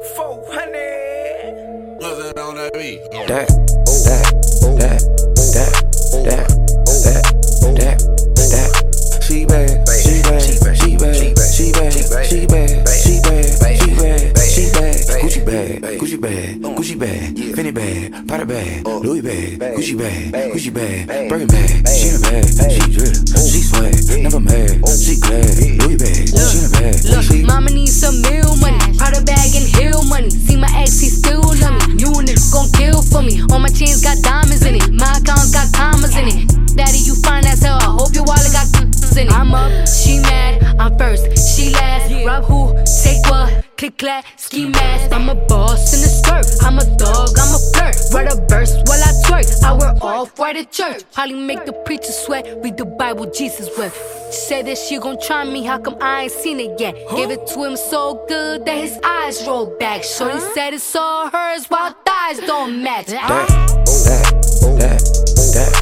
400. What's that on that beat? that, that, that, that, that, that, that, that. She bad, she bad, she bad, she bad, she bad, she bad, she bad, she bad, she bad. Gucci bag, Gucci bag, Gucci bag, Fendi bag, Prada bag, Louis bag, Gucci bag, Gucci bag, Birkin bag. She in bag, she drip, she swag, never mad, she glad. Louis bag, she in a bag, Click clack, ski mask. I'm a boss in a skirt. I'm a dog, I'm a flirt. Write a verse while I twerk. I wear off white at church. Probably make the preacher sweat. Read the Bible, Jesus wept. She said that she gon' try me. How come I ain't seen it yet? Gave it to him so good that his eyes rolled back. Shorty said it's all hers while thighs don't match. that, that, oh. that, that,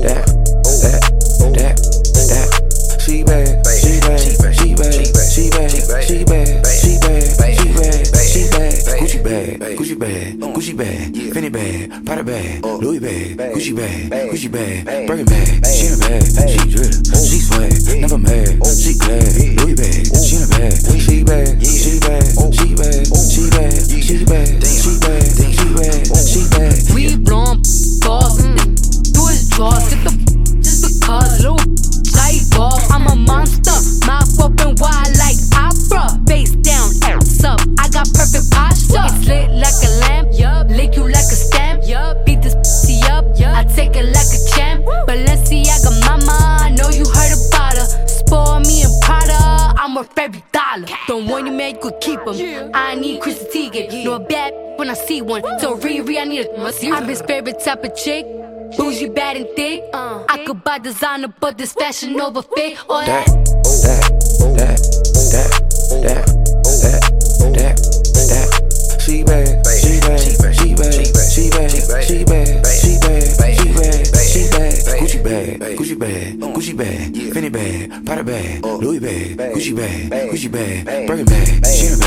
that, that, bag, Gucci bag, Fendi bag, Prada bag, oh. Louis bag, Gucci bag, Gucci bag, Birkin bag. A bag, she drip, she Don't want you man, you could keep them. I need Chrissy Teigen. No bad when I see one. So Riri, I need a must. I'm his favorite type of chick. Bougie, bad and thick. Uh. I could buy designer, but this fashion over fit. Or that, that. that, that, that, that, bag, Gucci bag, Gucci bag, Fendi bag, Prada bag, oh. Louis bag, Gucci bag, Gucci bag, Birkin bag. She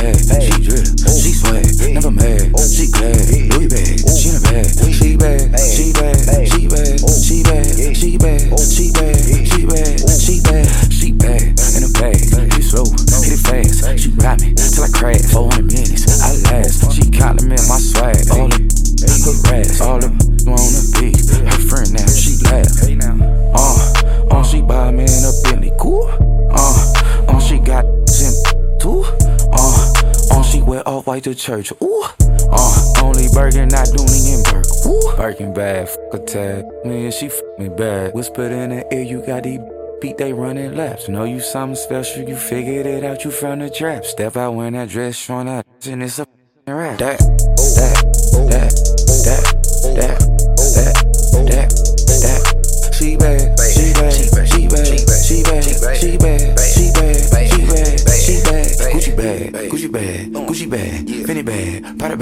off to church. Ooh. Uh, only Birkin, not Dooney and Bourke. Ooh. Birkin bad, fuck a tag. Man, she fuck me bad. Whispered in the ear, you got these beat, they running laps. Know you something special, you figured it out, you from the trap. Step out when that dress showing out, and it's a rap. That, that, that, that, that,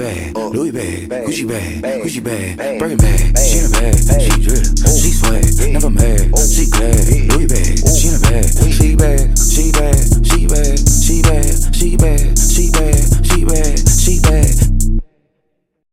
bag, Louis bag, Gucci bag, Gucci bag, Birkin bag. She in a bag, she drip, she swag, never mad, she glad. Louis bag, she in a bag, she bad,